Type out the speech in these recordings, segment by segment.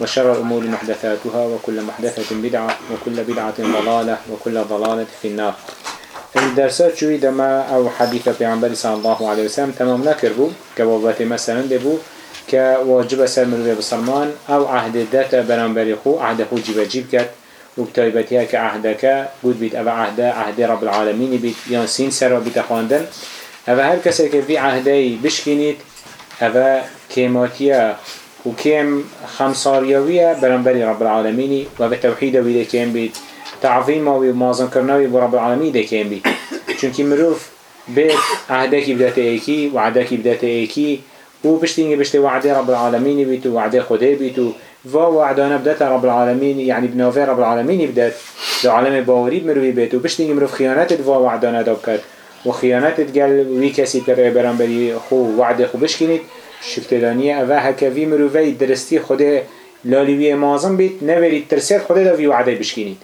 وشر الأمور محدثاتها وكل محدثة بدعة وكل بدعة ضلالة وكل ضلالة في النار. الدرسات شوي دما أو حديث پیغمبر صلى الله عليه وسلم تمام نكربو كبابات مثلا دبو كواجب سلم بسلمان أو عهد داتا برانبري خو عهد خو جيب جيب كت وبتايبتها كعهدك قد بيت أبا عهد عهد رب العالمين بيت يانسين سر بيت خواندن. أبا هر كسي في عهدي بشكنيت أبا كيماتيا وكيم خمساريوية برانبري رب العالمين وبتوحيد ويدا كيم بيت تعظيم ومازن كرناوي برب العالمين ده كيم بيت چونكي مروف بيت عهدك بدات ايكي وعدك بدات ايكي و بشتينجي بشتي وعده رب العالمين بيتو وعده خده بيتو و وعدانا بدات رب العالمين يعني بنوفي رب العالمين بدات دو عالم باوري بمروي بيتو بشتينجي مروف خيانات دوا وعدانا دو بكت وخيانات قال وي كسي كر برانبري خو وعده خو بشكنيت شفتدانية اوه هكذا مروفي درستي خده لالوية مازم بيت نوري ترسيت خده دو في وعده بشكنيت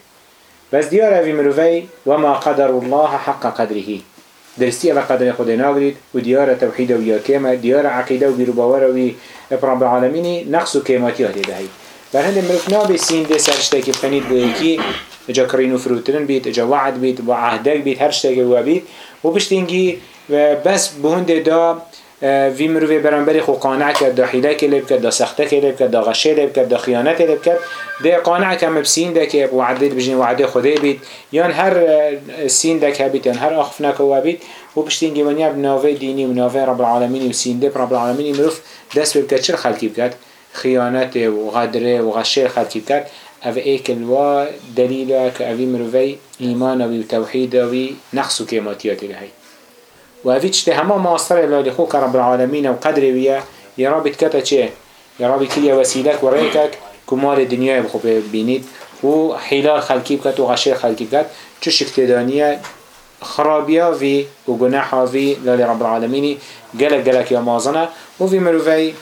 بس ديار اوی مروفي وما قدر الله حق قدره. درستي اوه قدر خود ناغرید و دیار توحید و یاکیمه دیار عقیده و بیرو باور و رب العالمینی نقص و کیماتی هاتی دهی. بر هند مروف نابی سین ده سرشته که فنید بایکی اجا کرینو فروترن بید اجا وعد بید و عهدک بید هر شته و بید و بس بهند دا وی مروی برانبری خو قانع کرد دا حیله که لب کرد دا سخته که لب کرد دا غشه لب کرد دا خیانت لب کرد. ده قانع که مبسین ده که وعده بجین وعده خوده بید. یان هر سین ده که بید یان هر آخف نکو بید. و بشتین گمانیا بناوه دینی و ناوه رب العالمینی و سین ده رب العالمینی مروف دست بکرد چر خلقی بکرد خیانت و غدره و غشه خلقی بکرد أو ایکل و دلیل که اوی مروی ایمان و توحید و نقص و وهذه هفید ما أصر معاصر لخوك رب العالمين وقدر قدر يا رب رابط کتا يا رب رابط وسيلك وريكك. كمال الدنيا کمال دنیای بخو ببینید و حیلال خلکی بکت و غشیر خلکی في چو شکتدانیه خرابیا رب العالمين. گلک گلک يا مازنة. وفي وی مروفی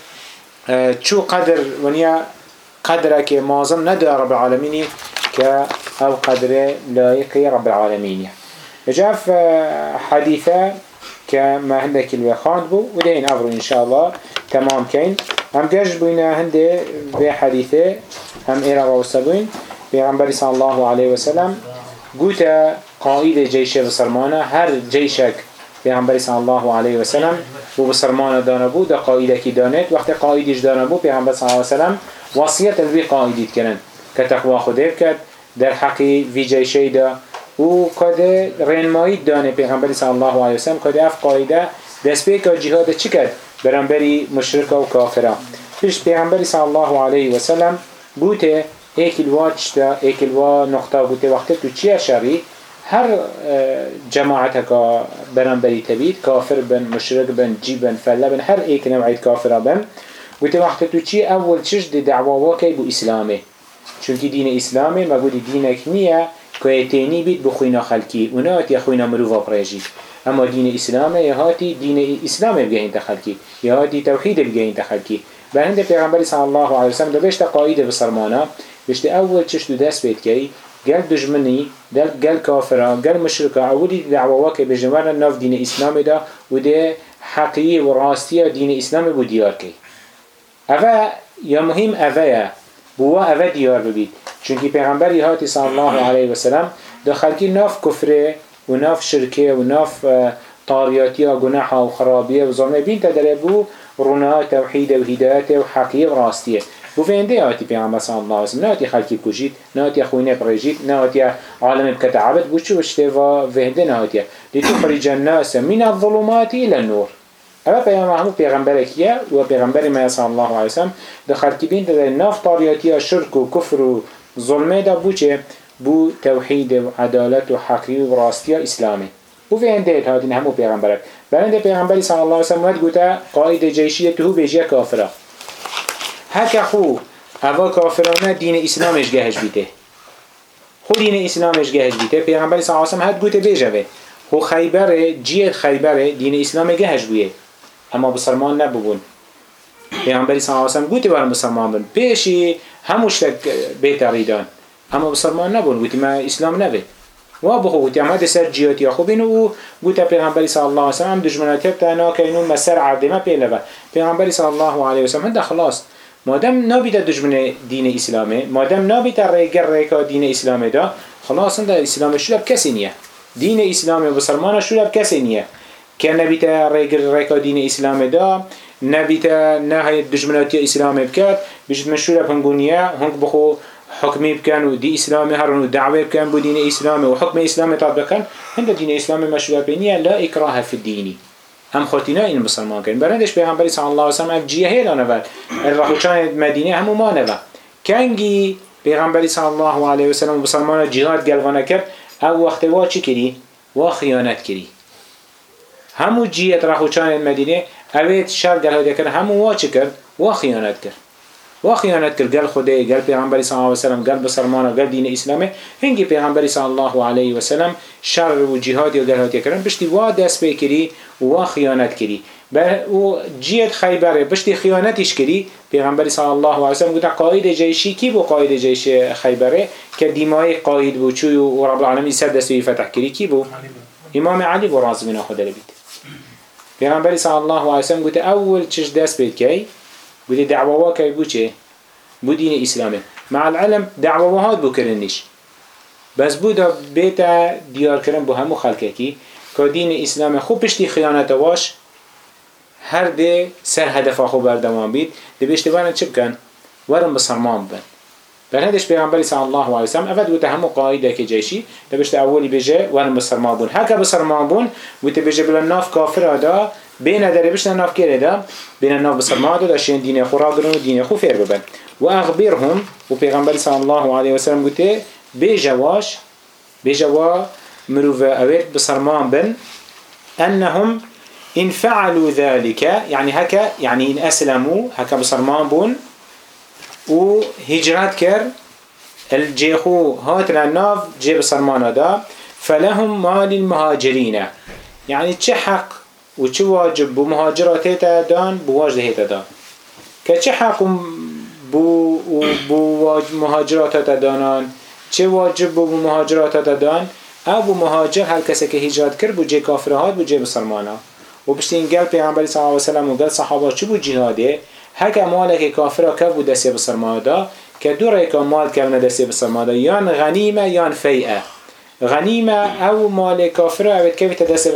آه، قدر ونيا؟ قدرك يا مازن ندى رب العالمين كالقدر لائق رب العالمين. جاء حديثة كما هندك الوخان بو ودين أفرو إن شاء الله تمام كين هم جاش بوينا هنده بحديثة هم إيرا روسبوين بيغنبري صلى الله عليه وسلم قوت قائد جيش بسرمانة هر جيشك بيغنبري صلى الله عليه وسلم و بسرمانة دانبو دا قائدك دانت وقت قائدش دانبو بيغنبري صلى الله عليه وسلم وصية الوي قائدت كرن كتقوى خده بكت در حقي في جيشي دا و کده رنمایی دانه پیغمبری صلی الله علیه وسلم کده اف قایده دست به جهاد چی کرد؟ برانبری مشرک و کافره پیش پیغمبری صلی الله علیه وسلم بوته ایکل وا چتا ایکل وا نقطه بوته. وقت تو چی شری هر جماعت که برانبری تبید کافر بن مشرک بن جی بن فله بن هر ایک نوعیت کافره بن. بوته وقت تو چی؟ اول چش دی دعوا واقعی بو اسلامه چونکی دین اسلامه مگودی دینک نیه بید بخوینا خلکی. اونا هاتی خوینا مروفا پریجی اما دین اسلام یهاتی دین اسلام بگهین تخلکی. یهاتی توحید بگهین تخلکی. برهند پیغمبر صلی الله علیه وسلم دو بشت قاید بسرمانا. بشت اول چشت دست بید که گل دجمنی دل گل کافرا گل مشرکا. اولی دعوا که بجمعنا ناف دین اسلام دا و ده حقیه و راستی دین اسلام بو دیار که اوه یا مهم اوه بوا اوه دیار ببید چونکی پیغمبر هاتی صلی الله علیه و سلم دو خلکی ناف کفره و ناف شرکه و ناف طاریاتی و گناح و خرابیه و ظلمه بین تدره بو رنا توحید و هدایت و حقیه و راستیه. بو فینده آتی پیغمبر صلی الله علیه وسلم نه آتی خلکی کشید نه آتی خوینه پریجید نه آتی عالم بکتعبد بو چو اشته و فینده نه آتی لتخرج الناس من الظلمات الى النور. اما پیامبر همو پیغمبر کیه و پیغمبر ما صلی الله علیه وسلم دخل کی بین در ناف طاریاتی شرک و کفر و ظلمه دا بو چه بو توحید و عدالت و حقی و راستی اسلامی بو في انده هاتين همو پیغمبرك بلند پیغمبری صلی الله علیه وسلم ود گوتا قائد جیشیه تو بیجیه کافره هک خو اوا کافرانه دین اسلامش گهش بیته خو دین اسلامش گهش بیته پیغمبری صلی الله علیه وسلم هد گوته بیجوه خو خیبر جیه خیبر دین اسلام گهش بویه اما بسرمان نبوون پیغمبری صلی الله علیه وسلم گوته برام بسرمان بن پیشی هموش تک بیت اما بسرمان نبون گوته ما اسلام نبید و بخو. گوتی اما سر جیاتی خوبین و گوتا پیغمبری صلی الله علیه وسلم دشمناتی بتانا کینون مسر عرض ما پیلوه پیغمبری صلی الله علیه وسلم هنده خلاص مادم نبیت دشمن دین اسلامه. مادم نبیت ریگر ریکا دین اسلامه دا. خلاص هنده اسلام شلب کسی نیه. دین اسلامه و بسرمان شلب کسی نیه. که نبیت ریگر ریکا دین اسلامه دا نبیت نه دشمناتی اسلامه بکرد من شلب هنگونیه هنگ بخو حكمي بكان ودي إسلامي هرن ودعوة بكان بدين إسلامي وحكم إسلامي طبقا هند دين إسلامي مشروع بينيا لا إكراه في الدين هم خاطينا إن بسلمان كان برندش بيغمبري صلى الله عليه وسلم أجيه هيدا نفر الرحوشان مدينة هم ما نفر كانجي بيغمبري صلى الله عليه وسلم بسلمان جهاد قلوانا كر أو وقت واشي كري وخيانات كري همو جيت رحوشان المدينة أويت شر قال هذا كر همو واشي كر وخيانات كر و خیانت کرد گل خدا گل پیغمبری صلی الله علیه و سلم گل بسرمان گل دین اسلام هنگی پیغمبری صلی الله علیه و سلم شر و جهاد و گل هاتی کردن بشتی وا دست بکری و خیانت کری و جیت خیبره بشتی خیانتش کری پیغمبری صلی الله علیه و سلم گفت قائد جیشی کی بو قائد جیش خیبره که دیمای قائد بو چوی و رب العالمین سر دستوی فتح کری کی بو امام علی بو راز من خدا لبید پیغمبری صلی الله علیه و سلم گفت اول چش دست کی؟ بودي دعوة واكي بو چه بو دين إسلامي مع العلم دعوة وهاد بو كرنش بس بو دا بيتا ديار كرن بو همو خلقكي که دين إسلامي خوب پشتی خیانت واش هر ده سر هدف خو بردوام بید ده بيشتوانه چه بکن؟ ورم بسرمان بن. بل هدش پیغمبری صلی الله علیه وسلم افد گوته همو قاعدة که جیشی دبشت اولی بجه ورم بسرمان بون هکا بسرمان بون گوته بجه بلا ناف کافر دا بین داره بشتن ناف کرده دا. بین ناف بسرمان دا شین دین خو را گرون و دین خو فیر ببن. و اخبرهم و پیغمبری صلی الله علیه وسلم گوته بجواش بجوا مروف اوید بسرمان بن. انهم إن فعلوا ذلك يعني هكا يعني إن أسلموا هكا بصرمان بون. و هجرت كر الجيخو هات لناف جيب صرمانا دا فلهم مال المهاجرين يعني چه حق و چه واجب بو مهاجرات دان بو واجد دان. که چه حق بو, بو مهاجرات هيتا دانان چه واجب بو مهاجرات هيتا دان. أو بو مهاجر هر کسی که هجرت کرد بو جه کافرهات بو جه بسرمانا و بشتین گل پیغمبری صلی اللہ علیہ وسلم و گل صحابه چه بو جهاده هک مالک کافر که بود دستی بسرماده که دو ریکا مال که دستی بسرماده یان غنیمه یان فیعه. غنیمه او مال کافر اوید که بیت دستی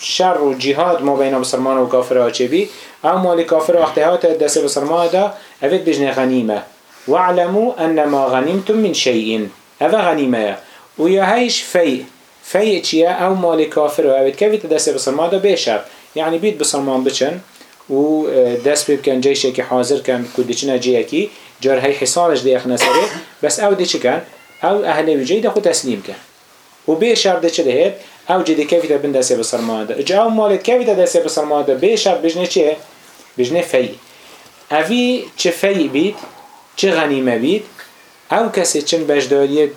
شر و جهاد ما بین بسرمان و کافر ها چه بی؟ او مال کافر وقتی ها دستی بسرماده اوید بجن غنیمه. واعلموا انما غنیمتم من شیئین او غنیمه. و یا هیش فیع. فیع چیه؟ او مال کافر اوید که بیت دستی بسرماده بیشب یعنی بیت بسرمان بچن. و دست بکن جیشه که حاضر کن کدی چنه جیه کی جار هی حصارش دیخ نسره بس او دی چه کن او اهل وجه ده خود تسلیم کن و به شرط چه دهید او جدی کفی ده بند دسته بسر ماده جا او مالت کفی ده دسته بسر ماده به شرط بجنه چه؟ بجنه فی اوی چه فی بید چه غنیمه بید او کسی چن بجداریت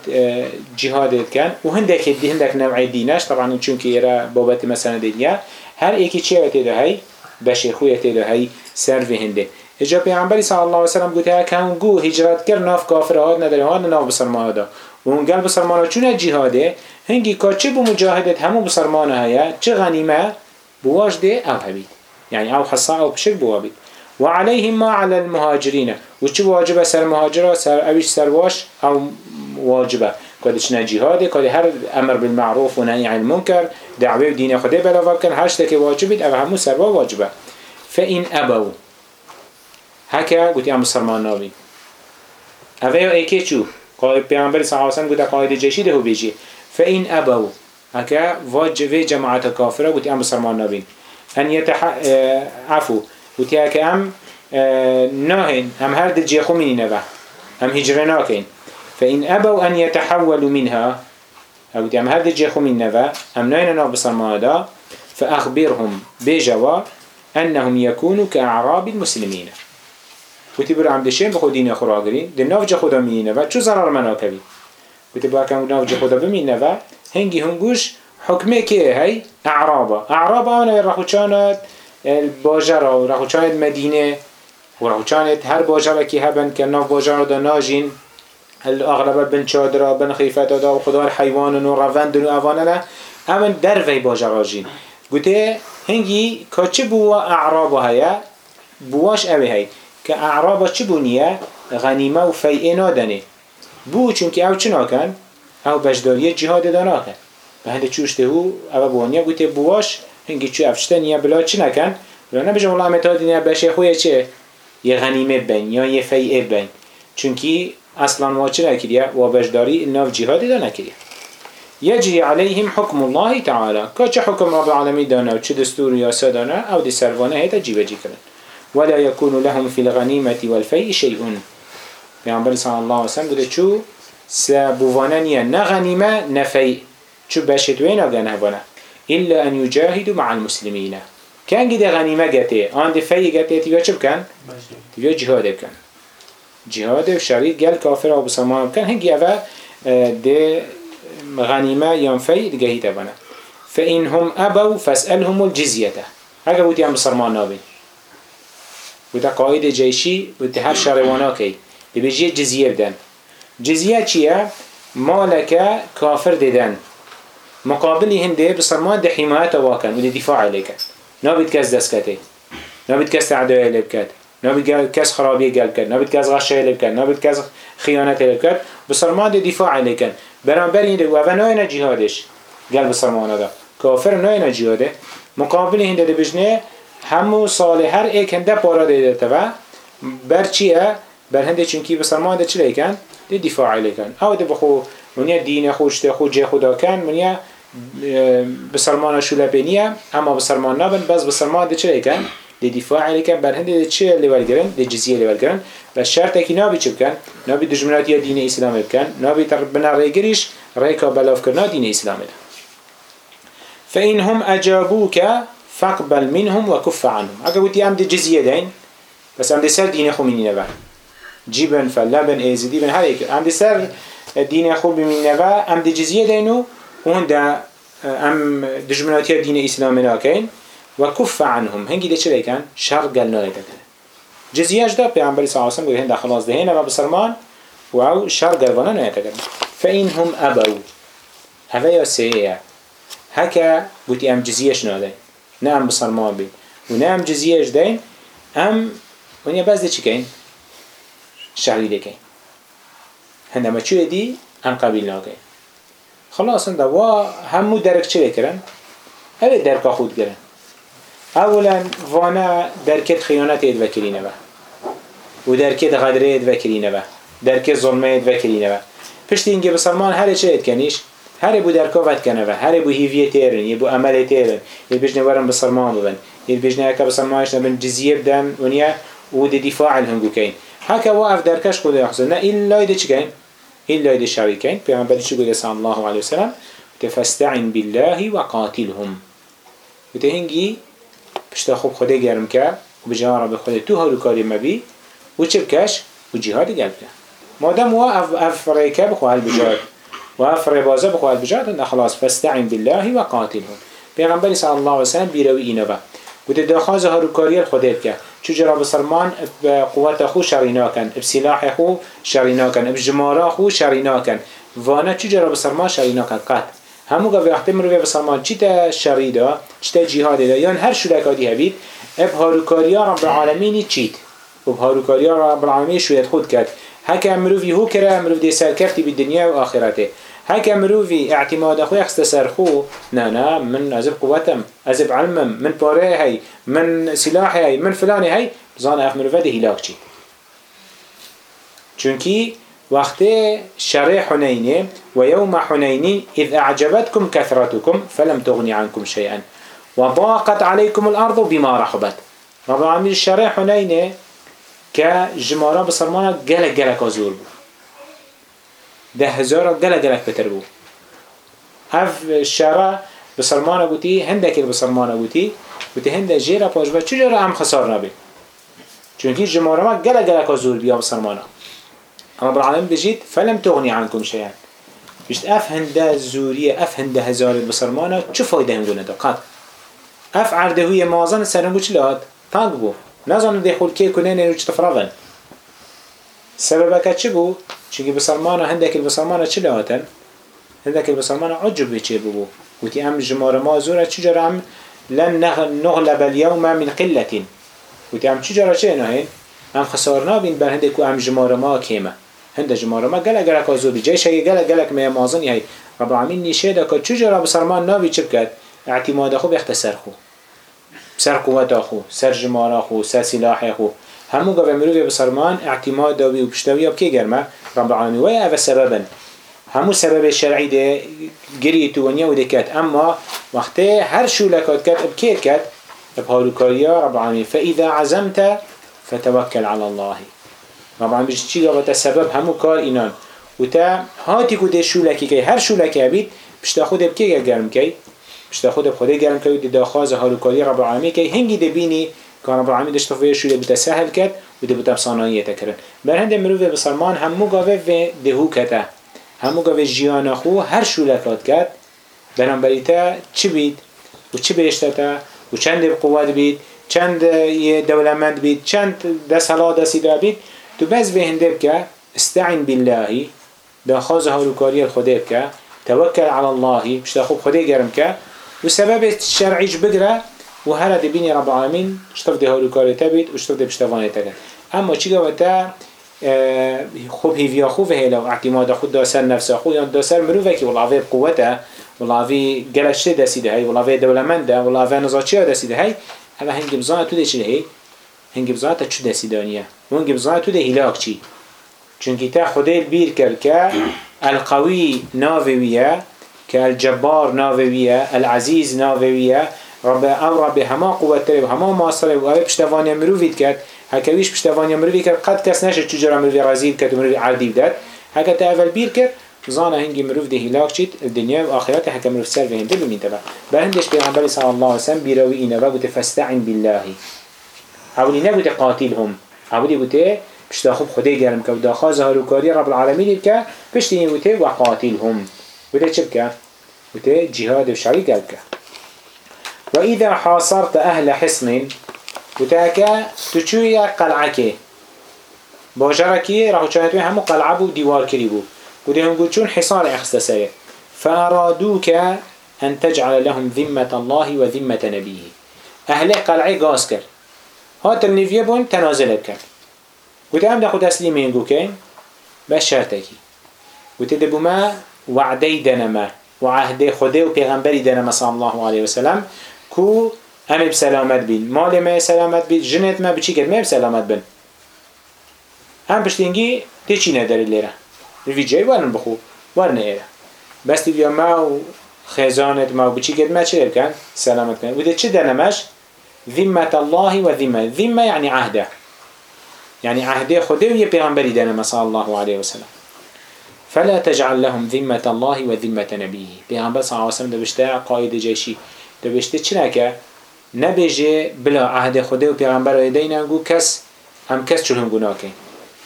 جهادت کن و هندک دی هندک نوع دینش طبعا چون که ایره بابت مثلا دنیا هر ایکی چه ده هی بشی خوی تیده هی سر و هنده اجا پیغمبری صلی الله علیه وسلم گوته که هم گو هجرت کر ناف کافر هاد نداره هاد ناف بسرمان دا و اون گل بسرمان چون جهاده هنگی که چه بو مجاهدت همو بسرمان هیا؟ چه غنیمه؟ بواش ده او يعني او حصا او بشك بوابید و علیهم ما على المهاجرین. و چه واجبه سر مهاجره سر اویش سرواش او واجبه. كادش جهاده كاد هر امر بالمعروف ونهي عن المنكر دعوه دين خدا بلا وكان هشتك واجبت او همو سروا واجبه. فإن أبوا هكا قلت يا مسلمان نابين أفيا ايكي چو؟ قائد پیغمبر صلى الله عليه وسلم قلت قائد جيشي ده بيجي فإن أبوا هكا واجب جماعة كافرة قلت يا مسلمان نابين أن يتح اه، عفو. قلت هكا أم اه، ناهن هم هر دل جيخو مني نبا هم هجرناكين فإن أبوا أن يتحولوا منها أو دي أم دل جيخو من نبأ هم ناهن ناب بسرمان فأخبرهم بجوا أنهم يكونوا كأعراب المسلمين. وتي برو عم دشين بخو دين خورا گرين دي ناف جا خدا مينه و چو ضرر منا كبي وتي برو كم ناف جا خدا بمينه و هنگي هنگوش حكمة كيه هاي؟ أعرابا أعرابا أنا رخوشانت الباجرة و رخوشانت مدينة و رخوشانت هر باجرة كي هبن كناف باجرة دا ناجين. الأغلب بن شادرة بن خيفة دا و خدا الحيوان و روند و أفانا امن در وی باجرة جين گوته هنگی که چه بوا اعراب هیا بواش اوه هی. که اعراب چه بونیه غنیمه و فیعه نادنه. بو چونکه او چه ناکن؟ او بجداری جهاد دا ناکن. و هنده چوشته هو او بوانیه گوته بواش هنگی چو افشته نیه بلا چه نکن؟ بلا نبجه والله متاد نیه. بشه خویه چه؟ یه غنیمه بین یا یه فیعه بین چونکه أصلا واچر و بجداری نو جهاد دا نكريا يجري علیهم حکم الله تعالى. كاش حکم رب العالمین دانه و چه دستور یاسا دانه أو دی سروانه هیتا هيدا جيبا جيكرن ولا یکونو لهم في الغنيمة والفيء شيء. پیامبر صلی الله علیه و چو سبوانانیه نه نغنیمه نفی چو بشت وینا گنه بنا إلا أن یجاهدو مع المسلمين. كان قد غنیمه گته. آن ده فی گته تیوه چه بکن؟ تیوه جهاده بکن. جهاد و شرید گل کافر و بسمان کن. هنگی اوه آه، ده غنیمه ینفی دگهی فا این هم أبوا فاسألهم الجزية هكا بودی هم بصرمان نابي بوده قاید جیشی بوده هر شرواناكي ببجيه جزية بدن. جزية چیه؟ مالك كافر دیدن. مقابلی هنده بصرمان ده حمایت واکن. و ده دفاع عليك نابد كس دسكته نابد كس تعدوه لبكته تعدوية لبكت نابد كز خرابية قلبكت نابد كز غشية لبكت نابد كز خيانة لبكت بصرمان ده دفاع عليك برانبر هنده و اوه ناینا جهادش گل بسرمانه دا کافر ناینا جهاده مقابل هنده ده بجنه همو سال هر ایک هنده پارا دیده تبا بر چیه؟ بر هنده چونکی بسرمان ده چی لیکن؟ ده دفاع لیکن او ده بخو منیا دین خوش ده خو جه خدا کن منیا بسرمان شوله اما بسرمان نبن بس بسرمان ده چی؟ ده دفاع لیکن بر هنده ده چی لیول گرن؟ ده جزیه لیول گرن و شرط کی نابی چی بکن؟ نابی دجمناتی دین اسلام بکن نابی تربنا ریگریش ریکا بلاف کرنا دین اسلام ده فإن هم أجابوك فاقبل منهم وكف عنهم اگه بودی ام ده جزیه دین بس ام ده سر دین خو منی نبا جیبن فلبن ایزدی بن هر ایک ام ده سر دین خو بمین نبا ام ده جزیه دینو هون ده ام دجمناتی دین اسلام ناکین وكف عنهم. هنگی ده چه کن شر گل نایده کنه جزياش ده پیامبر صلی الله علیه و سلم هنده خلاص ده هنه و بسرمان و او شر گلوانا نایده کنه فإنهم أبوا هذا يا سيئة هكا قلت أم جزيش نادين نعم بسرمان بين ونعم جزيش دين أم ونيا بس ده چي كين شهري ده كين هنده ما چو دي أم قبيل ناكين خلاص هنده وا همو درك چه بكرن هذا درك خود كرن اولا وانا دركت خيانات يد وكرينه با ودركت غدره يد وكرينه با دركت ظلمه يد وكرينه با پشت اینکه بسلمان هر چه ات کنیش هر بو درکا ود کنه و هر بو هیویه تیرن یه بو عمل تیرن یه بجنه ورم بسلمان ببن. یه بجنه اکا بسلمانش نبن جزیه بدن ونیا و دی دفاع الهنگو کین هکا واقف درکش خود یحصل نه ایلا ایده چی کین ایلا ایده شوی کین پیغمبری چی گوده صلی الله علیه وسلم؟ تفستعن بالله وقاتلهم. بته هنگی پشت خوب خدا گرم که و بجاره به خود تو هارو کاری مبی و چه بکش؟ و جهادی گلب که مادام هو اف اف ريكا بخو هالبجاد واف ربازه بخو هالبجاد ان خلاص فاستعن بالله وقاتلهم پیغمبر صلی الله و سلم بیروی اینو با گوت دخواز هاروکاری خودت که چو جرا بسرمان قوت خو شرینا کن بسلاح خو شرینا کن بجمارا خو شرینا کن وانا چو جرا بسرمان شرینا کن قط. همو گا وقتی مروی بسرمان چی تا شریدا چی تا جهاد دا هر شلکاتی هبید اب هاروکاری رب العالمینی چیت؟ و هاروکاری رب العالمین شوید خود کرد هکه مروفی هو کرا مروف دی سرکفتی بی دنیا و آخرته هكا مروفي اعتماد أخوي اخست خو نا نا من أزب قوتم أزب علمم من باره هاي من سلاحي هاي من فلاني هاي زان اف مروفه ده هلاك چي چونكي وقت شرع حنين ويوم حنين إذ أعجبتكم كثرتكم فلم تغني عنكم شيئا وضاقت عليكم الأرض بما رحبت. رب العالمين الشرع حنين كجمارة بصرمانة جلك جلك أزور بو ده هزار جلك جلك بتر بو هف الشرع بصرمانة بوتي هندك بصرمانة بوتي بوتي هندك جيرا باجبا چجورا هم خسار نبي چونكي جمارة ما جلك جلك أزور بيا بصرمانة رب العالمين بجيت فلم تغني عنكم شيئا. بيشت اف هنده زورية اف هنده هزار بصرمانة چه فايده هم قلنا قط اف عرده هوية مازن سرنگو چه لاد تانگ بو. نزان ده كي كنين نو چه تفرغن سببك چه بو؟ چونكي بصرمانة هندك البصرمانة چه لاتن؟ هندك البصرمانة عجب بچه بو؟ وتي ام جمار ما زورة چجر ام لن نغلب اليوم من قلة. وتي ام چجر چه نهين ام خسارنا بين بر هندك ام جمار ما كيمه هند جماره. ما گله گله کازو بی جیش اگه گله گله که مازن هی رب العالمین نیشه دا که چجورا بسرمان ناوی چه بکد اعتماد خو بخت سر خو. سر قوت خو. سر جماره خو. سر سلاح خو. همو گوه مروی بسرمان اعتماد داوی و پشتوی اب که گرمه؟ رب العالمین. وی او سببا همو سبب شرعی ده گری تو ونیا و دکت اما وقتی هر شو اب کیر کت اب هاروکاریا رب العالمین. فاذا عزمت فتوكل على الله. طبعا بيش چی گفت سبب همو کار اینان. و تا هاتی کو ده شولکی که هر شولکی بید پشت خود بکی گرم کی؟ پشت خود خود گرم کی؟ و ده خواز هالوکاری رب العالمین که هنگی ده بینی که رب العالمین دشت فوی شوله بتا سهل کرد و ده بتا بصاناییه تکرن بر هنده مروف بسرمان همو گاوه و دهو کتا همو گاوه جیان خو هر شولکات کرد. برام بریتا چی بید؟ و چی بیشتتا و چند قوت بید؟ چند دولمند بید؟ چند دست حلا دستی بید؟ تو بس به هنده بکه استعین بالله دا خواز هاروکاری الخده بکه توکل على الله مش خوب خده گرم و سبب شرعیش بگره؟ و هر دبینی رب العالمین شتف ده هاروکاری تبید و شتف ده پشتوانه تگه اما چی گوه تا خوب هیویا خوب هیلا و اعتماد خود داسر نفس خود یا داسر مروفه که والله وی قوته والله وی گلشته دسیده هی والله وی دولمنده والله وی نزاچی دسیده هی هلا هنگی بزانه تو ده چی هی هنگی بزانه تا چو دسیدانیه ونگی بزانه تو ده هلاک چی؟ چونکی تا خدای بیر کرد که القوی ناویه که الجبار ناویه العزیز ناویه رب او رب هما قوت تره و هما ماصره و اوه پشتوانی مروفید کرد. هکویش پشتوانی مروفی کرد. قد کس نشد چجورا مروفی رزید کرد و مروفی عردی بدد هکا تا اول بیر کرد زانه هنگی مروف ده هلاک چید الدنیا و آخرت هکا مروف سر به هنده بمین تبا بهندش پیغمبر صلی الله علیه وسلم بیروی اینه و بوده فستعن بالله. اولی نبوده قاتلهم اولی بوده پشتا خوب خدای گرم که و داخوا زهاروکاری رب العالمین که پشت این بوده و قاتلهم بوده چه بکه؟ بوده جهاد و شریک که و اذا حاصرت اهل حصن بوده که تو چوی قلعه که باجرکی راهو چانتوی همو قلعه بو دیوار کری بو بوده هم چون حصار اخسته سره. فأرادوك أن تجعل لهم ذمة الله وذمة نبيه أهل قلعه قاس كر هات النفيه بون تنازل كر قلت أم دخو تسليمين قوكين بس شرطكي قلت دبو ما وعدي دنما وعهد خده و پیغمبری دنما صلى الله عليه وسلم كو أم بسلامت بين مال ما سلامت بين جنت ما بچي كد ما بسلامت بين هم پشتینگی تی چی نداری لیره وی جای ورن بخو ورن ایره بس تی ما و خزانت ما و بچی کد ما چه کن سلامت کن و ده چه دنمش ذمة الله و ذمة يعني عهده. يعني عهده خده و یه پیغمبری دنما صلى الله عليه وسلم فلا تجعل لهم ذمة الله و ذمة نبيه پیغمبر صلى الله عليه وسلم دبشته قائد جيشي دبشته چرا که نبیجه بلا عهد خده و پیغمبر و دینه کس هم کس چون هم گناه کن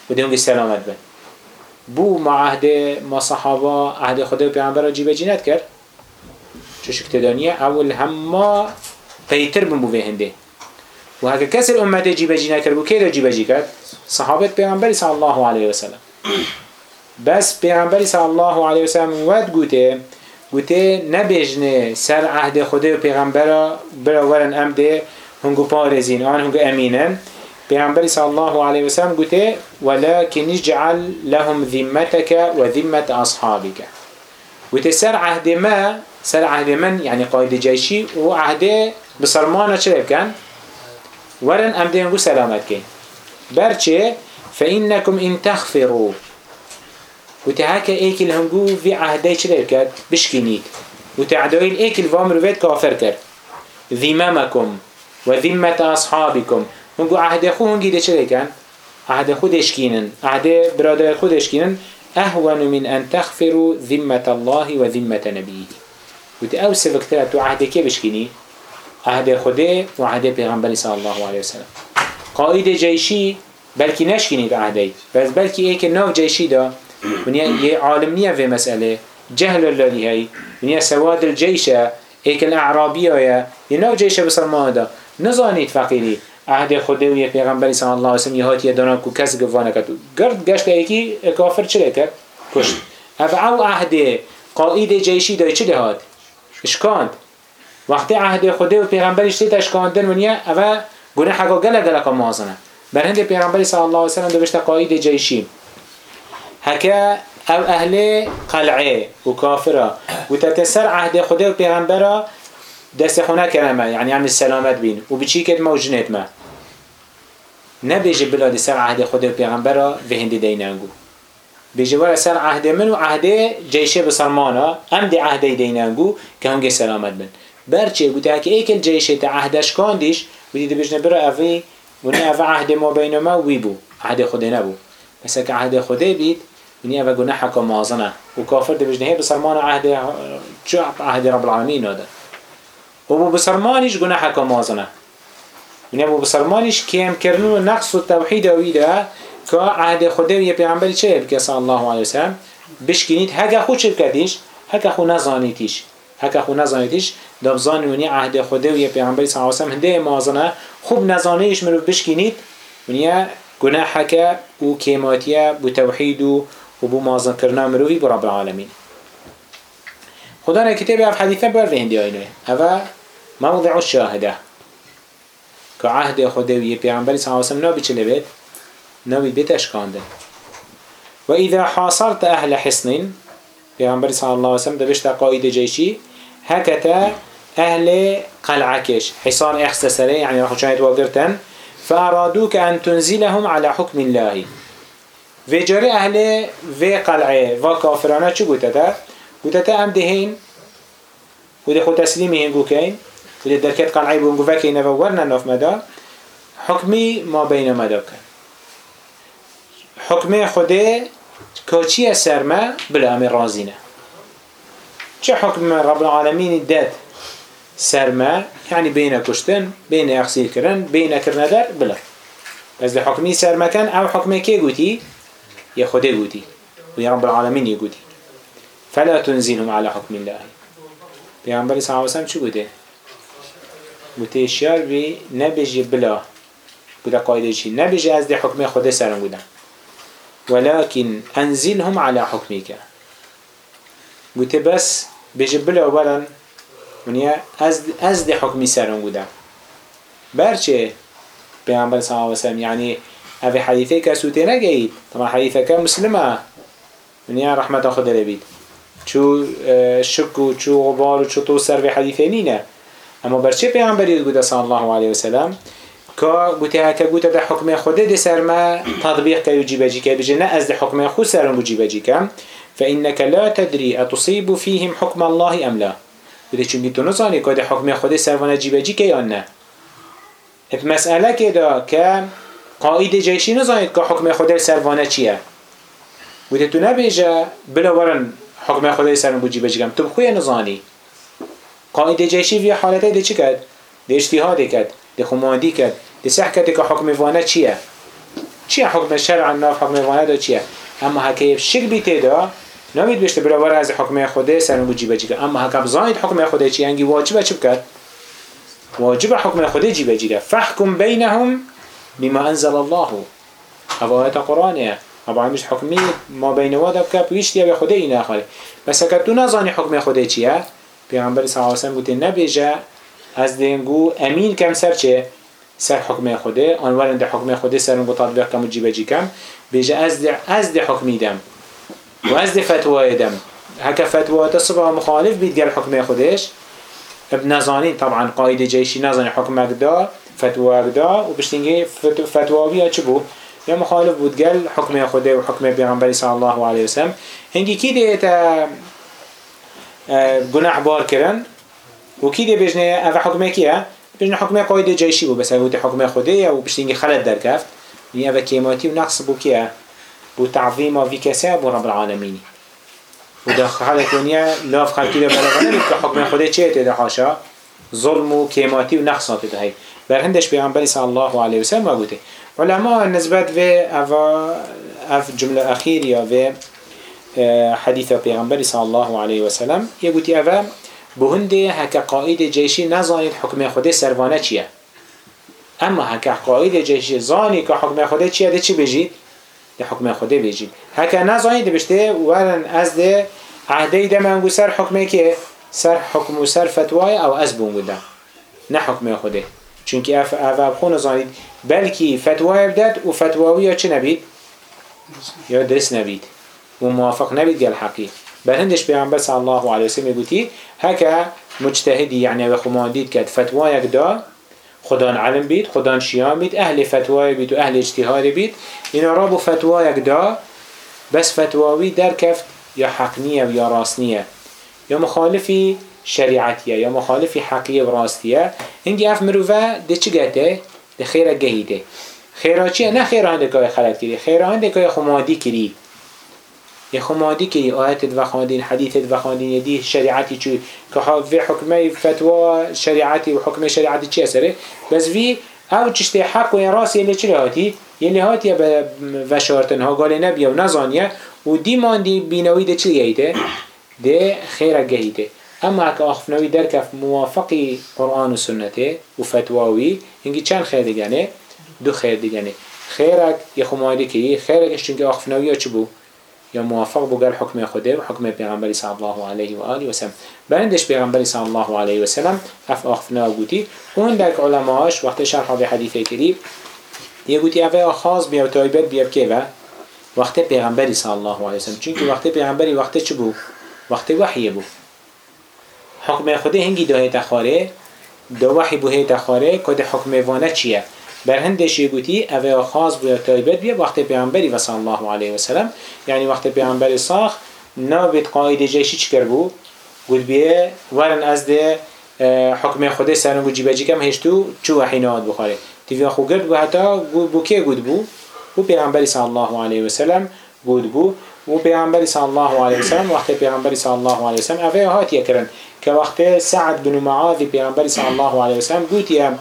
و دیونگی سلامت بن. بو ما عهد ما صحابه عهد خدا و پیغمبر جیبه جینت کرد. چه شکتدانیه اول همه پیتر فيتر بمبوه هنده وهكا كسر أمته جيبجي كربو كيدا جيبجي كد صحابة پیغمبر صلى الله عليه وسلم بس پیغمبر صلى الله عليه وسلم ود قوته قوته نبجن سر عهد خوده و پیغمبر برا ورن امده هنگو پارزین آن هنگو امینن. پیغمبر صلى الله عليه وسلم قوته ولكن اجعل لهم ذمتك و ذمت اصحابك قوته سر عهد ما سر عهد من يعني قائد جيشي و وعهد بسرمانا چه بکن؟ ورن ام دینگو سلامت کن برچه فإنكم إن تا وتهاك ایکل هنگو في عهده چه بكد بشكنيت وتعدويل ايك کافر کرد. كر ذممكم وذمة أصحابكم هنگو عهد خو هنگی ده چه بكن؟ عهد خودش كينن عهد برادر خودش كينن أهون من أن تغفروا ذمة الله وذمة نبيه سفکتر تو عهد که بشکینید؟ عهد كي بشكيني عهد پیغمبر صلى الله عليه وسلم قائد جيشي بلكي نشكيني بعهدي بس بلكي ايك نوع جيشي دا ونيا يه عالم نيا في مسألة جهل الذي هي ونيا سواد الجيشة ايك الأعرابية يا ينوع جيشة بسرمان دا. نزانيت فقيري عهد خدا و پیغمبر صلی الله علیه و سلم یهات یدانا کو کس گفانه کرد گرد گشت یکی کافر چه کرد؟ کشت. اف او عهد قائد جیشی دای چه دهات اشکاند. وقتی عهد خدا و پیغمبرش تیت اشکاندن ونیا او گناه حقا گله گله که بر هند پیغمبر صلی الله علیه و سلم دوشت قائد جیشی. هکا او اهل قلعه و کافره و تتسر عهد خدا و پیغمبره دست خونه کرمه یعنی عم السلامت بین. و بچی کد موجنت ما. نبیجه بلاد سر عهد پیغمبر و هندی دینانگو بیجه ولا سر عهد من و عهد جیشه بسرمانا. ام دی عهد دینانگو که هنگی سلامت بین. برچه بوده که ایکل جیشه تا عهدش کاندیش بودی دی بجنه برا ونی اوه عهد ما بین ما وی بو عهد خود نبو. بس که عهد خود بید ونی اوه گناه حکا مازنه. و کافر دی بجنه بسرمانا عهد چو عهد رب العالمین ناده؟ و بو بسرمانیش گناه حکا مازنه. یعنی بو بسرمانیش کم کردن و نقص و توحید اویده که عهد خدا و یه پیغمبری چه؟ صلی الله علیه وسلم بشکنید هکا خود شرکتیش هکا خود نزانیتیش. هکا خود نزانیتیش دبزانی عهد خدا و یه وسلم هنده مازنه. خوب نزانیش مرو بشکنید ونیا گناه حکا و کیماتیه بو توحید و بو مازن کرنا مروی برب العالمین. خدا نه کتاب اف حدیثه بر هندی آینه. اوه موضع الشاهده. که عهد پیامبری علیه و سلم نبی چه لبید؟ نبی بیت اشکانده. و اذا حاصرت اهل حصن پیامبری صلی الله علیه و سلم دبشت قائد جیشی هکتا اهل قلعكش حصار اخسسره يعني راح شاهد وقرتن فأرادوك أن تنزلهم على حكم الله. في جري أهل في قلعه وكافرانا شو قلت قلت ام دهين وده خود تسليمي هنگو كين وده دركت قلعي بونگو فكي نفورنا نف مدى حكمي ما بين مدى كان حكمي خوده كوچي سرما بلا امر رازينه چه حكم رب العالمين داد سرما يعني بين كشتن بين اخسير كرن بين كرندر بلا بس ده حكمي سرما كان او حكمي كي قوتي يا خوده قوتي ويا رب فلا تنزلهم على حكم الله. پیامبر صلی الله علیه و چی بوده بوده شیار بی نبیجی بلا. بوده قایده چی نبیجی از ده حکم خود سرم ولكن انزلهم على حكمك. بوده بس بيجي بلا ولن ونیا از از ده سرم بودن برچه پیامبر صلی الله علیه و یعنی اوی حدیثه که سوته نگید طبعا حدیثه که مسلمه ونیا رحمت خدا لبید چو شک و چو غبار و تو سر به حدیثه نینه اما برچه پیامبری گوده صلی الله علیه و سلم که گوته هکه گوته ده حکم خوده ده سر ما تطبیق که یجی بجی که بجه نه از ده حکم خود سرم بجی بجی کم فإنك لا تدري أتصيب فيهم حكم الله أم لا. بده چون تو نزانی که ده حکم خود سروانه جی بجی که یا نه. اف مسئله که دا که قائد جیشی نزانید که حکم خود سروانه چیه. بده تو نبیجه بلا ورن حکم خدای سرم بوجی بجیگم تو خوی نزانی. قائد جیشی وی حالته ده چی کرد؟ ده اجتهاد کرد ده خماندی کرد. سح کرد که حکم وانه چیه؟ چیه حکم شرع ناف حکم وانه ده چیه؟ اما هکه شک بیته ده نمید بشته برابر از حکم خدای سرم بوجی بجیگم اما هکه بزاید حکم خدای چیه؟ انگی واجبه چی بکرد؟ واجب حکم خدای جی بجیگه فحکم بینهم بما انزل الله. اوایت قرآنه ابا همش حکمی ما بین واد اب کپ ویش دیگه خدا این آخره بس اگر تو نزانی حکم خدا چیه؟ پیامبر صلی الله علیه و نبیجه. از دینگو امین کم سر چه؟ سر حکم خدا آنورند حکم خدا سر اون تطبیق کم و جیبه جی کم بیجه از ده از ده حکمی دم و از ده فتوای دم هكا فتوى تصبح مخالف بيت قال حكم خودش. بنظاني طبعا قائد جيشي نظاني حكمك دا فتوى دا وبشتنجي فتوى بيها چبو يا مخالف بود قال حكم خوده وحكم بيغنبري صلى الله عليه وسلم. هنگي كي ديتا گناح بار کرن؟ و کی دی بجنه اوه حکمه کیه؟ بجنه حکمه قاید جیشی بو بس اوه حکمه خوده و بشتینگی خلط در کفت یعنی اوه کیماتی و نقص بو کیه؟ بو تعظیم و کسه بو رب العالمینی و دا خلق ونیا لاف خلقی دا بلغانه بید که حکمه خوده چیه تیده حاشا؟ ظلم و کیماتی و نقصات ده هی بر هندش پیغمبری صلی الله علیه وسلم و گوته علماء نسبت به اف جمله اخیر یا به حديث پیغمبر صلى الله عليه وسلم يقولي أفا بهنده هكا قائد جيشي نزانيد حكم خوده سروانه چيه اما هكا قائد جيشي زاني که حكم خوده چيه ده چي بجيد ده حكم خوده بجيد هكا نزانيد بشته ورن از ده عهده ده منگو سر حكمه که سر حكم و سر فتوای او از بونگو ده نه حكم خوده. چونك اف اف ابخون زانيد بلكي فتوای بدد و فتواوی یا چه نبید؟ یا درست نبید. وموافق نبيت قال حقي بهندش بيعنبر صلى الله عليه وسلم يقولي هكا مجتهدي يعني وخمانديد كد فتوايك دا خدان علم بيت خدان شيام بيت أهل فتواي بيت وأهل اجتهاد بيت إن رابو فتوايك دا بس فتواوي در كفت يا حقنية ويا راسنية يا مخالفي شريعتية يا مخالفي حقية وراستية هنجي اف مروفا دي چه گهده؟ خيرا گهيده خيرا چيه؟ نه خيرا هنده خلق كري خيرا هنده كري يخمادي كي آيات دفخاندين حديث دفخاندين يدي شريعتي چو كه حكمه فتوى شريعتي وحكمه شريعتي چي سره بس في او چشته حق و راس يلي چرا هاتي يلي هاتي وشارتن ها قال و نزانيا و دي مان دي بينوي ده چي جهيده ده خيره جهيده اما اك اخفنوي دركف موافقي قرآن و سنته و فتواوي هنگي چند خير ديگانه دو خير ديگانه خيرك يخمادي كي خيرك اشتنك اخفنوي چه بو؟ یا موافق بقال حكم خده و حكم پیغمبر صلی الله علیه و آله و سلم. برندش پیغمبر صلی الله علیه و سلم اف آخفنا گوتی. اون در علماش وقت شرح به حدیث کری یه گوتی اوه خاص بیا تایبت بیا که و؟ وقت پیغمبری صلی الله علیه و سلم. چون وقت پیغمبری وقت چه بو؟ وقت وحی بو. حکم خده هنگی دایه تخاره دو وحی بو هی تخاره کد حکم وانه چیه؟ بر هندش يقولي أفا خاص بيا تايبت بيا وقت پیامبری و صلی الله علیه و سلم یعنی وقت پیامبری صاح نابد قاید جیشی چکر بو؟ قلت بيه ورن از ده حکم خود سرن بو جیبه جیکم هشتو چو وحینات بخاره تیوی خو گرد بو حتا بو که گود بو؟ بو پیامبری صلی الله علیه و سلم گود بو. و پیامبری صلی الله علیه و سلم وقت پیامبری صلی الله علیه و سلم اوه هات یکرن که وقت سعد بن معاذ پیامبری صلی الله علیه و سلم گوتیم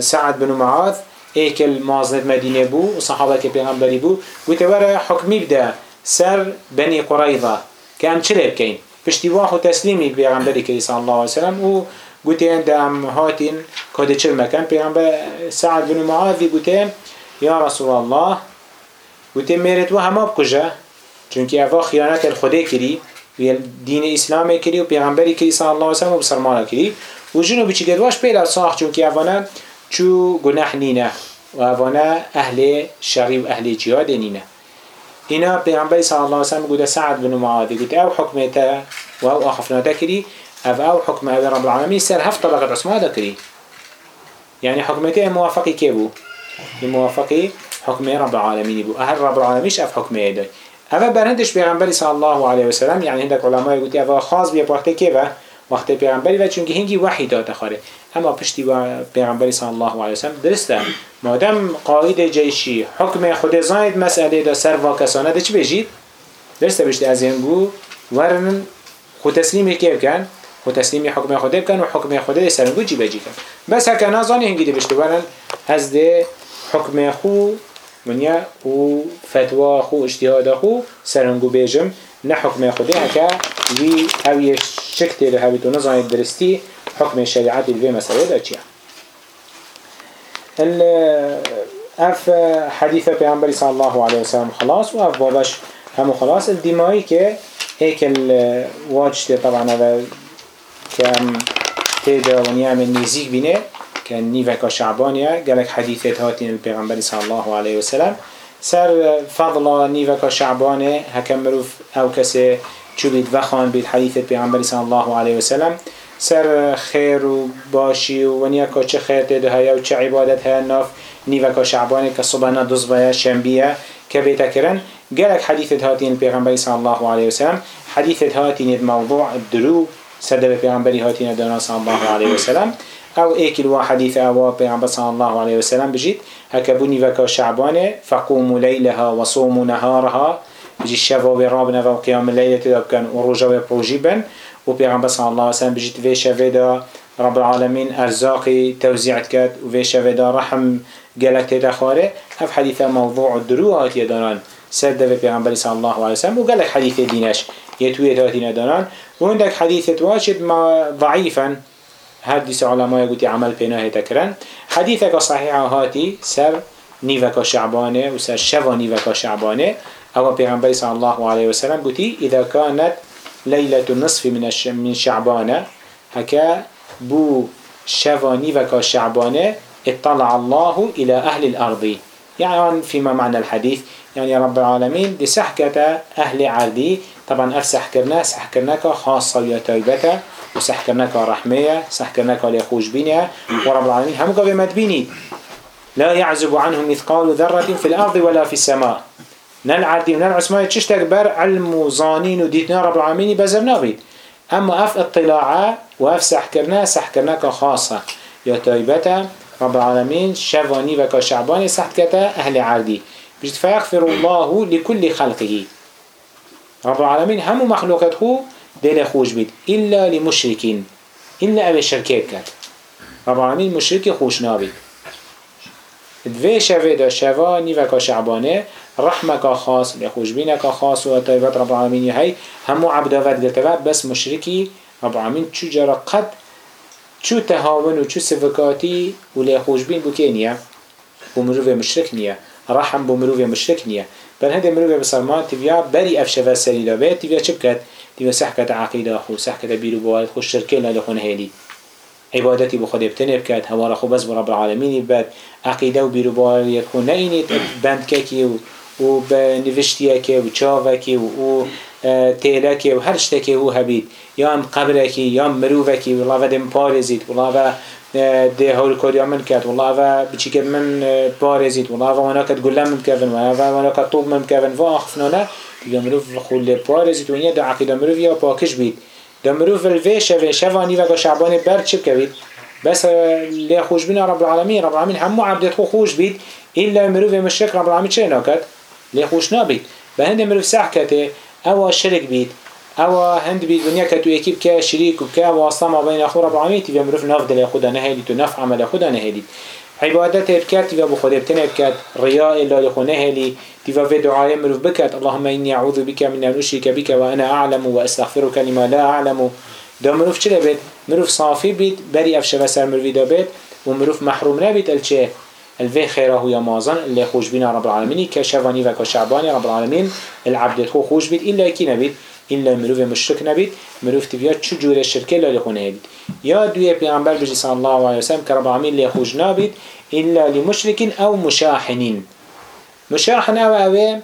سعد بن معاذ إيه ایک مازنت مدینه بو وصحابة صحابه که بو گوته حكمي بدا سر بني قریظه كان هم چره بکین پشتیواه و تسلیمی پیغمبری که صلی الله عليه وسلم و قوتين دام هاتين هم شر مكان؟ چر سعد بن معاذ قوتين يا رسول الله قوتين ميرت و همه بکجه چونکه افا خيانات الخده كري و دين الاسلام كري و پیغمبری که صلی الله عليه وسلم و بسرمانة کری و جنو بچی گدواش پیدا صاح چونکه اوانا چو گناه نینه و اوانا اهل شری و اهل جهاد نینه. اینا پیغمبر صلی الله علیه وسلم گوده سعد بن معاذ گوده او حکمتا و او آخفناتا کری او او حکم او رب العالمین سر هفت طلقت عثمان دا کری. يعني حكمته موافقي كيبو موافقي حكم رب العالمين بو. أهل رب العالمين أف حكمه يدوي أما برهندش بيغنبري صلى الله عليه وسلم يعني عندك علماء يقول أفا خاص بيه بوقت كيفه وقت پیغمبری و چونکه هنگی وحی داده خاره اما پشتی و پیغمبری صلی الله علیه وسلم درسته. مادم قاید جیشی حکم خود زاید مسئله دا سر واکسانه ده چی بجید؟ درسته بشتی از این بو ورن خود تسلیمی که بکن خود تسلیمی حکم خود بکن و حکم خود ده سرنگو جی بجی کن. بس هکا نازانی هنگی ده بشتی ورن از ده حکم خو منیا و فتوا خو اجتهاد خو سرنگو بیجم نه حکم خوده هکا وی او شكتي لها بدون ونظام درستي حكم الشريعة في مسألة أشياء اف حديث پیامبری صلى الله عليه وسلم خلاص وأف بابش هم خلاص الدماغي كه آه، هيك الواجد طبعا هذا كم تيدا ونعم النزيق بينه كان نيفك شعبانيا قالك حديثات هاتين البيغمبر صلى الله عليه وسلم سر آه، فضل نيفك شعبانيا هكملوا أو كسي چو بید وخان بید حدیث پیغمبر صلی الله علیه وسلم سر خیر و باشی و ونیا که چه خیر تده هیا و چه عبادت هیا ناف نیوه که شعبانه که صبحنا دزبایا شنبیه که بیتا کرن. قالك حديث هاتين پیغمبر صلى الله عليه وسلم حديث هاتين الموضوع الدرو سدب پیغمبر هاتين دانا صلى الله عليه وسلم او ايك الوا حديث او پیغمبر صلى الله عليه وسلم بجيت هكبوني وكا شعبانه فقوموا ليلها وصوموا نهارها. بجي الشفا ورابنا وقيام الليلة تدبكن ورجا وبروجيبا وبيغمبر صلى الله عليه وسلم بجيت في شفا رب العالمين أرزاقي توزيعت كات وفي شفا رحم قالك تدخاره هف حديث موضوع الدرو هاتي دانان. سرده به پیغمبر صلی الله علیه وسلم و گلک حدیث دینش. یتوی داتی ندارن و عندك حدیث تواشد ما دیس علماء قلت عمل بيناه تكرن حديثك صحيح هاتي سر نيفك شعبانه وسر شفا نيفك شعبانه. أو پیغمبر صلى الله عليه وسلم قلت إذا كانت ليلة النصف من من شعبانه هكا بو شفا نيفك شعبانة اطلع الله إلى أهل الأرض. يعني فيما معنى الحديث. يعني رب العالمين دي سحكة أهل عردي طبعا أف سحكرنا سحكرناك خاصة ويا تايبتا وسحكرناك رحمية سحكرناك ليخوش بينيا ورب العالمين هم قبل مدبيني لا يعزب عنه مثقال ذرة في الأرض ولا في السماء. نل عردي ونل عثماني تشش تكبر علم وظانين وديتنا رب العالمين بزر نابيد أما أف اطلاعة وأف سحكرنا سحكرناك خاصة. يا تايبتا رب العالمين شفاني وكا شعباني سحكتا أهل عردي بجد فيغفر الله لكل خلقه. رب العالمين هم مخلوقات هو دل خوش بيت إلا لمشركين إلا أبي شركات كات رب العالمين مشرك خوش نابيت دوی شوه دا شوا نیوکا شعبانه رحمك خاص لخوش بينك خاص و طيبات رب العالمين يهي همو عبدالوات قلتوا بس مشركي رب العالمين چو جرا قد چو تهاون و چو سفكاتي و لخوش بين بو كينيا و مروف مشرك نيا رحم بو مروف مشرك نيا بل هنده مروف بسلمان تبيا بري افشفا سريلا بيت تبيا چه بكت تبيا سحكة عقيدة خو سحكة بيرو بوالد خو شركه لخون هيلي عبادتي بو خود ابتنه بكت هوا خو بس برب العالمين بد. عقيدة و بيرو بوالد خو بند ككي و و بنوشتيك و چاوكي و تيلك و هر شتكي هو هبيد يام قبرك يام مروفك والله ودم پارزيت والله ده هول کاری من کرد و بچی که من والله و وانا کد گلم من کردن و وانا کد طوب من کردن و آخفنانه دیگه مروف خول بارزید و اینه ده عقیده مروف یا پاکش بید ده مروف الویشه و شوانی و شعبان برد چه بکوید بس لی خوش بین رب العالمین رب العالمین همو عبدت خو خوش بید إلا مروف مشرك رب العالمين چه ناكد ليه خوش نابید به هند مروف سحكته أو شرك بید أو هند بي دنيا كتو اكيب كا شريك وكا واسطة ما بين اخو رب العالمين تبا مروف ناف دل خدا نهيدي تو نف عمل خدا نهيدي عبادت بكات تبا بخود ابتنى بكات رياء الله لخو نهيلي تبا في دعاء مروف بكات اللهم إني أعوذ بك من أن أشرك بك وأنا أعلم وأستغفرك لما لا أعلم. دا مروف چلا بيت مروف صافي بيت بري أفشا بسر مروفي دا بيت ومروف محروم نبيت الچه الفي خيره يا مازن اللي خوش بنا رب العالمين كشفاني وكشعباني رب العالمين العبد خو خوش بيت إلا كي نبيت إلا مروف مشرك نبيت مروف تبيا چو جور الشركة لا لخونه هبيت يا دوية پیغمبر بجي الله عليه وسلم كرب العالمين اللي خوش نبيت إلا لمشرك أو مشاحنين مشاحن أو أو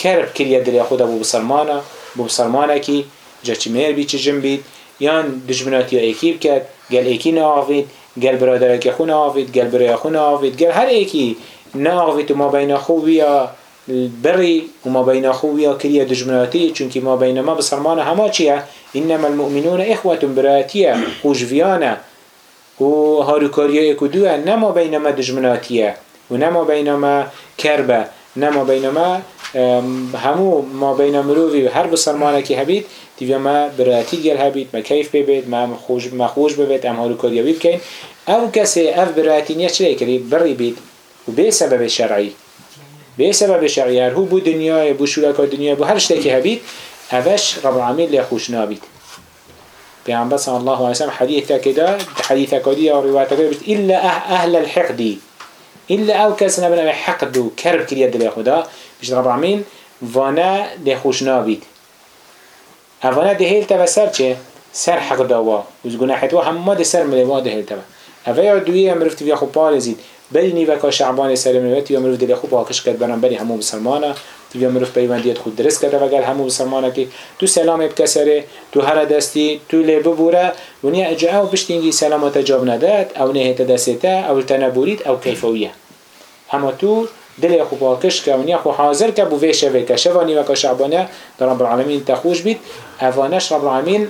كرب كل يد اللي خود أبو بسلمانا أبو بسلمانا كي جا چمير بي چجم بيت يان دجمنات يا ايكيب كد قال ايكي ناغفيت قال برادرك يخو ناغفيت قال برا يخو ناغفيت قال هر ايكي ناغفيت وما بين خوبيا البري وما بين خويا كريا دجمناتي چونكي ما بين ما بسرمانا هما چيا إنما المؤمنون إخوة براتيا خوش فيانا و هاروكاريا اكدوا نما بين ما دجمناتيا ونما بين ما كربة نما بين ما همو ما بين مروفي هر بسرمانا كي هبيت تيجي ما براتي جل هبيت ما كيف ببيت ما خوش ما خوش ببيت ام هاروكاريا بيت كين او كسي اف براتينيا چلي كري بري بيت وبسبب الشرعي بسبب شرعيار هو بو دنيا بو شركاء دنيا بو هر شتكي هبيت اوش رب العالمين لي خوش نابيت پیغمبر صلى الله عليه وسلم حديث كده حديث كده او روايه كده الا اهل الحقد. الا او كسنا بنا حقد وكرب كريا دل خدا. مش رب العالمين وانا لي خوش نابيت اوانا دهيل تبا سر چه؟ سر حق داوا وز گناحت و هم ما ده سر ملوا دهيل تبا اوه دویه مرفت ویا خو پارزید بری نیوکا شعبان سر مروت یا مروف دل خوب پاکش کرد برام بری همو مسلمانه یا مروف پیوندیت خود درست کرده وگل همو مسلمانه که تو سلام بکسره تو هر دستی تو لی ببوره ونیا اجا او بشتینگی سلامت جاب نداد. او نهت دسته او تنبورید او کیفویه. اما تو دل خو پاکش ونیا خو حاضر که بو ویشه ویکه. شوانی وکا شعبانه در رب العالمین تخوش بید. اوانش رب العالمین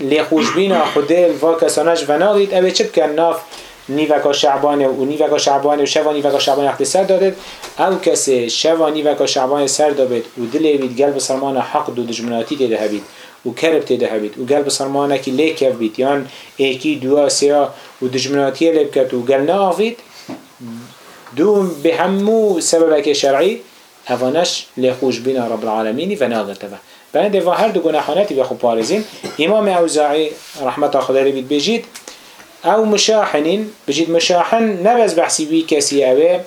لی خوش بینا خود دل و کسانش و ناغید. اوه چه بکن ناف نیوکا شعبانه و نیوکا شعبانه و شوا نیوکا شعبانه اخت سر دادد او کسی شوا نیوکا شعبانه سر دابد و دل بید قلب سلمان حق دو دجمناتی تیده هبید. و کرب تیده هبید. و قلب سلمانه که لیکف بید. یان ایکی دو سیا و دجمناتی لبکت و قل نافید دوم به همو شرعي اوانش لخوش بنا رب العالمين و ناغرتبه بنا دفا هر دو گناحانتی بخو پارزين امام اوزاعي رحمت خدا بید بجید. او مشاحنين بجید مشاحن نبز بحثي بي كسي اوه.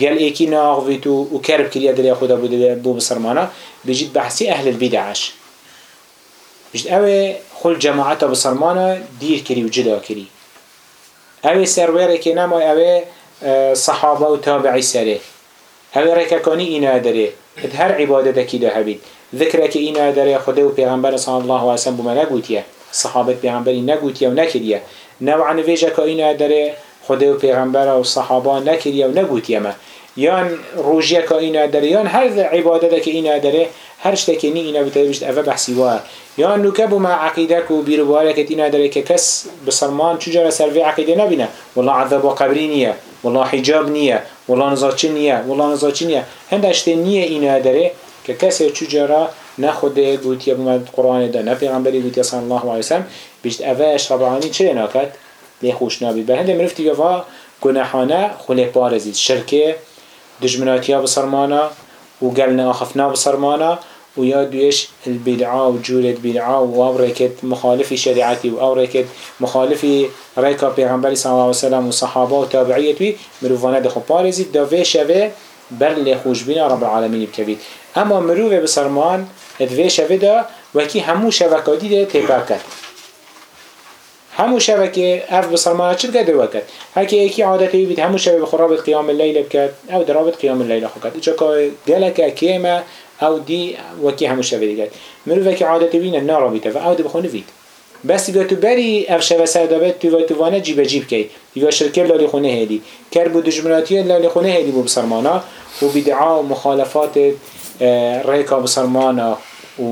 قال ناغويتو و كرب كريا دليا خدا بو بسرمانا بجید بحثي اهل البدعش بجید اوه خل جماعتا بسرمانا دير كري و جدا كري اوه سروير كي نما اوه صحابه و تابعی سره. همی رککانی اینا داره ات هر عبادتکی ده هبید ذکرک اینا داره خدا و پیغمبر صلی الله علیه و سلم بوم نگوتیه صحابت پیغمبری نگوتیه و نکریه نوعا ویجه که اینا داره خدا و پیغمبر و صحابه نکریه و نگوتیه ما یان روژیه که اینا داره یان هر عبادت که اینا داره هر شتکی نی اینا بتایی بشت اوه بحثی یان نکبو ما عقیده و بیروباره که اینا داره که کس بسرمان چجا سروی عقیده نبینه والله عذاب و قبری نیه والله حجاب نیه والله نزاچی نیه والله نزاچی نیه هند اشته نیه اینا داره که کسی چجا نخوده گوتیه بومد قرآن ده نه پیغمبری گوتیه صلی الله علیه وسلم بشت اوه اشربعانی چه ناکد لی خوش نابید به هند مرفتی که گناحانه خلی پارزید. شرکه دجمناتيا و یا دویش البدعا و جورت بدعا و أو رکت مخالف شریعتی و أو رکت مخالف ریکا صلی الله علیہ وسلم و صحابه و تابعیت وی مروفانه دخو پارزید دا وی شوه بر لخوش بنا رب العالمين بکبید اما مروفه بسرمان ادوی شوه دا وکی همو شوکادی ده تپا کرد. همو شبكه اف بصرمانه چل قد وكت هكي ايكي عادته بيت همو شبه بخرابة قيام الليل بكات أو درابة قيام الليل خكات اجا كالك كيما او دی وکی همو شبه دیگه. مرو وکی عادتی بینه نارا بیته و او دی بخونه بید بس دیگه تو بری اف شبه سردابت تو و تو وانه جیب جیب کی. دیگه شرکر لالی خونه هدی کربو دجمناتی لالی خونه هدی بو بسرمانه و بدعا و مخالفات ریکا بسرمانه و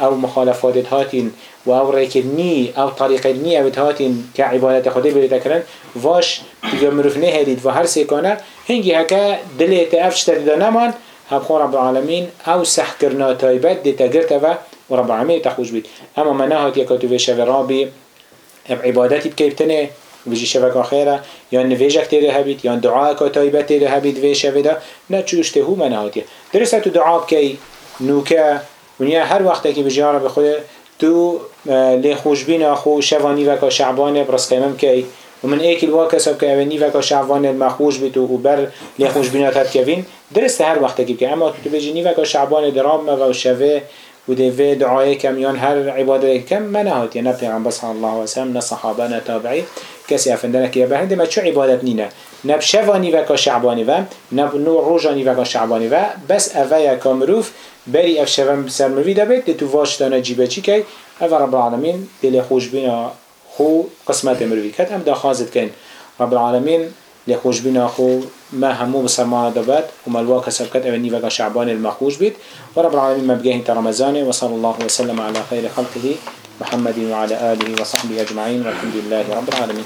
او مخالفات هاتین و او ریکدنی او طریق نی او هاتین که عبادت خودی بیده کرن واش دیگه مروف نهدید و هر سیکانه هنگی هکا دلیت افش تدیده نمان هم خور رب العالمین او سح کرنا تایبت دیتا گرته و و رب العالمین تخوش بید. اما مناهات یکاتو به شو رابی عبادتی بکیبتنه بيجي شبك خيرا يا نفيجك تيري هبيت يا دعاءك تايبة تيري هبيت في شفدا نتشوش تهو مناهاتي درسة دعاء بكي نوكا ونیا هر وقت که بجیار به خود تو لی خوشبین آخو شوانی وکا شعبان برس قیمم کی و من ایک الوا سب که اونی وکا شعبان المخوش بیتو و بر لی خوشبینات هد کوین درست هر وقت که که اما تو بجینی وکا شعبان درام و شوه و دوی دعای کم یان هر عبادت کم منهات یا نه پیغمبر صلی الله علیه و سلم نه صحابه نه تابعی کسی که ما چه عبادت نینه نب شوانی وکا شعبانی و نب نو روزانی وکا شعبانی و بس اوه یکا مروف بری اف شوم سر مروی دا بید تو واش دانا جیبه چی که اوه رب العالمین دل خوش بینا خو قسمت کد هم دا خازد کن. رب العالمین لخوش بنا خو ما همو بسرمان دبت وما الواقع سبكت أبني بقى شعبان المخوش بيت ورب العالمين ما بقيه رمضان وصلى الله وسلم على خير خلقه محمد وعلى آله وصحبه أجمعين والحمد لله رب العالمين